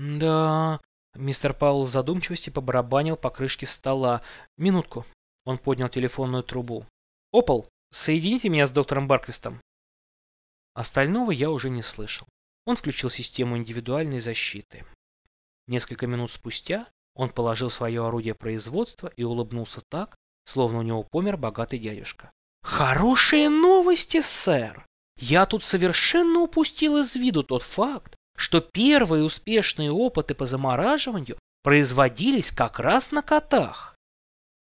Да, мистер Паул в задумчивости побарабанил по крышке стола. Минутку. Он поднял телефонную трубу. Опол, соедините меня с доктором Барквистом. Остального я уже не слышал. Он включил систему индивидуальной защиты. Несколько минут спустя он положил свое орудие производства и улыбнулся так, словно у него помер богатый дядюшка. «Хорошие новости, сэр! Я тут совершенно упустил из виду тот факт, что первые успешные опыты по замораживанию производились как раз на котах.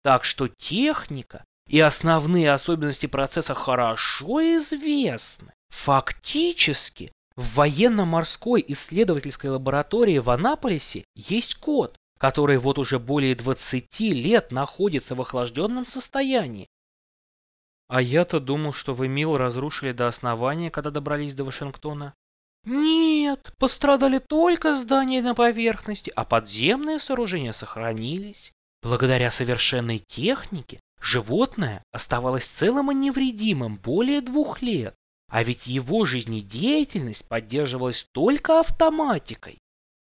Так что техника и основные особенности процесса хорошо известны. Фактически, в военно-морской исследовательской лаборатории в Анаполисе есть кот, который вот уже более 20 лет находится в охлажденном состоянии. А я-то думал, что вы Мил разрушили до основания, когда добрались до Вашингтона. Нет, пострадали только здания на поверхности, а подземные сооружения сохранились. Благодаря совершенной технике животное оставалось целым и невредимым более двух лет, а ведь его жизнедеятельность поддерживалась только автоматикой.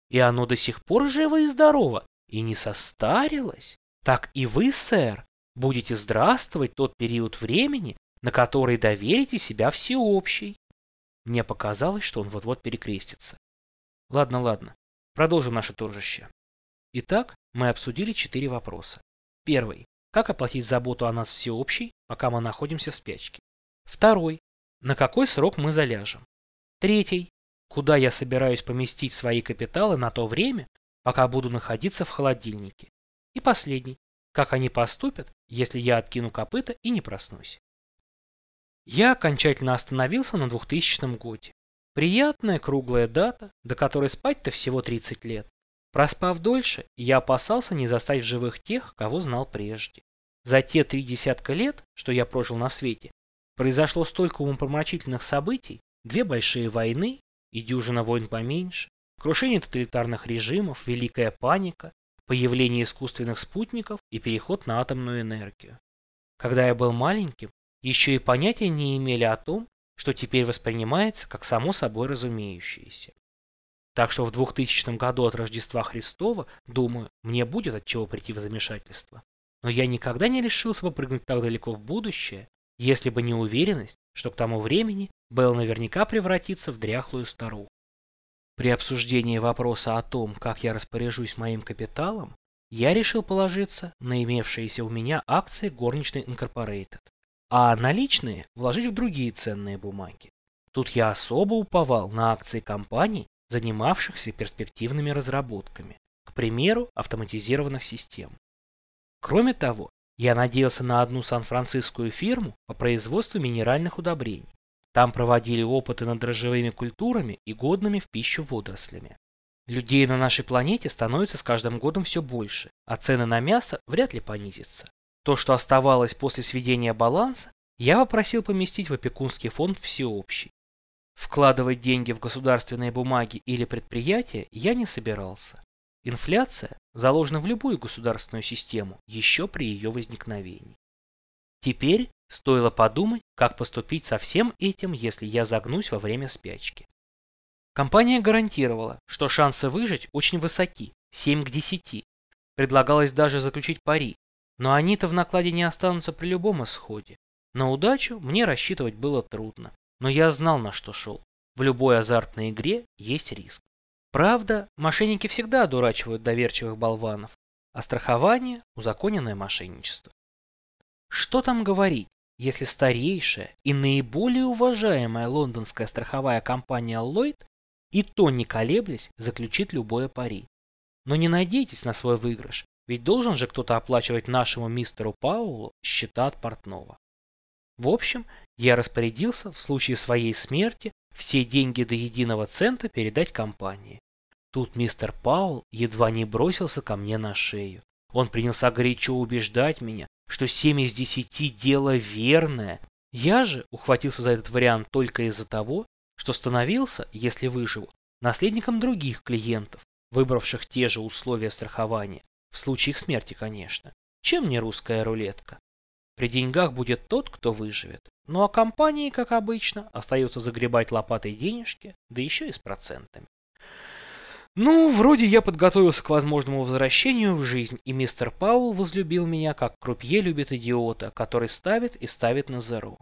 И оно до сих пор живо и здорово, и не состарилось. Так и вы, сэр, будете здравствовать тот период времени, на который доверите себя всеобщей. Мне показалось, что он вот-вот перекрестится. Ладно, ладно. Продолжим наше торжище. Итак, мы обсудили четыре вопроса. Первый. Как оплатить заботу о нас всеобщей, пока мы находимся в спячке? Второй. На какой срок мы заляжем? Третий. Куда я собираюсь поместить свои капиталы на то время, пока буду находиться в холодильнике? И последний. Как они поступят, если я откину копыта и не проснусь? Я окончательно остановился на 2000 годе. Приятная круглая дата, до которой спать-то всего 30 лет. Проспав дольше, я опасался не застать в живых тех, кого знал прежде. За те три десятка лет, что я прожил на свете, произошло столько умопромрачительных событий, две большие войны и дюжина войн поменьше, крушение тоталитарных режимов, великая паника, появление искусственных спутников и переход на атомную энергию. Когда я был маленьким, еще и понятия не имели о том, что теперь воспринимается как само собой разумеющееся. Так что в 2000 году от Рождества Христова, думаю, мне будет от чего прийти в замешательство. Но я никогда не решился бы прыгнуть так далеко в будущее, если бы не уверенность, что к тому времени Белл наверняка превратится в дряхлую старуху. При обсуждении вопроса о том, как я распоряжусь моим капиталом, я решил положиться на имевшиеся у меня акции горничной Incorporated а наличные вложить в другие ценные бумаги. Тут я особо уповал на акции компаний, занимавшихся перспективными разработками, к примеру, автоматизированных систем. Кроме того, я надеялся на одну сан-францискую фирму по производству минеральных удобрений. Там проводили опыты над дрожжевыми культурами и годными в пищу водорослями. Людей на нашей планете становится с каждым годом все больше, а цены на мясо вряд ли понизятся. То, что оставалось после сведения баланса, я попросил поместить в опекунский фонд всеобщий. Вкладывать деньги в государственные бумаги или предприятия я не собирался. Инфляция заложена в любую государственную систему еще при ее возникновении. Теперь стоило подумать, как поступить со всем этим, если я загнусь во время спячки. Компания гарантировала, что шансы выжить очень высоки, 7 к 10. Предлагалось даже заключить пари, но они-то в накладе не останутся при любом исходе. На удачу мне рассчитывать было трудно, но я знал, на что шел. В любой азартной игре есть риск. Правда, мошенники всегда одурачивают доверчивых болванов, а страхование – узаконенное мошенничество. Что там говорить, если старейшая и наиболее уважаемая лондонская страховая компания Lloyd и то не колеблясь заключит любое пари. Но не надейтесь на свой выигрыш, ведь должен же кто-то оплачивать нашему мистеру Паулу счета от портного. В общем, я распорядился в случае своей смерти все деньги до единого цента передать компании. Тут мистер Паул едва не бросился ко мне на шею. Он принялся горячо убеждать меня, что 7 из 10 дело верное. Я же ухватился за этот вариант только из-за того, что становился, если выживу, наследником других клиентов, выбравших те же условия страхования. В случае их смерти, конечно. Чем не русская рулетка? При деньгах будет тот, кто выживет. Ну а компании, как обычно, остается загребать лопатой денежки, да еще и с процентами. Ну, вроде я подготовился к возможному возвращению в жизнь, и мистер Паул возлюбил меня, как крупье любит идиота, который ставит и ставит на зеро.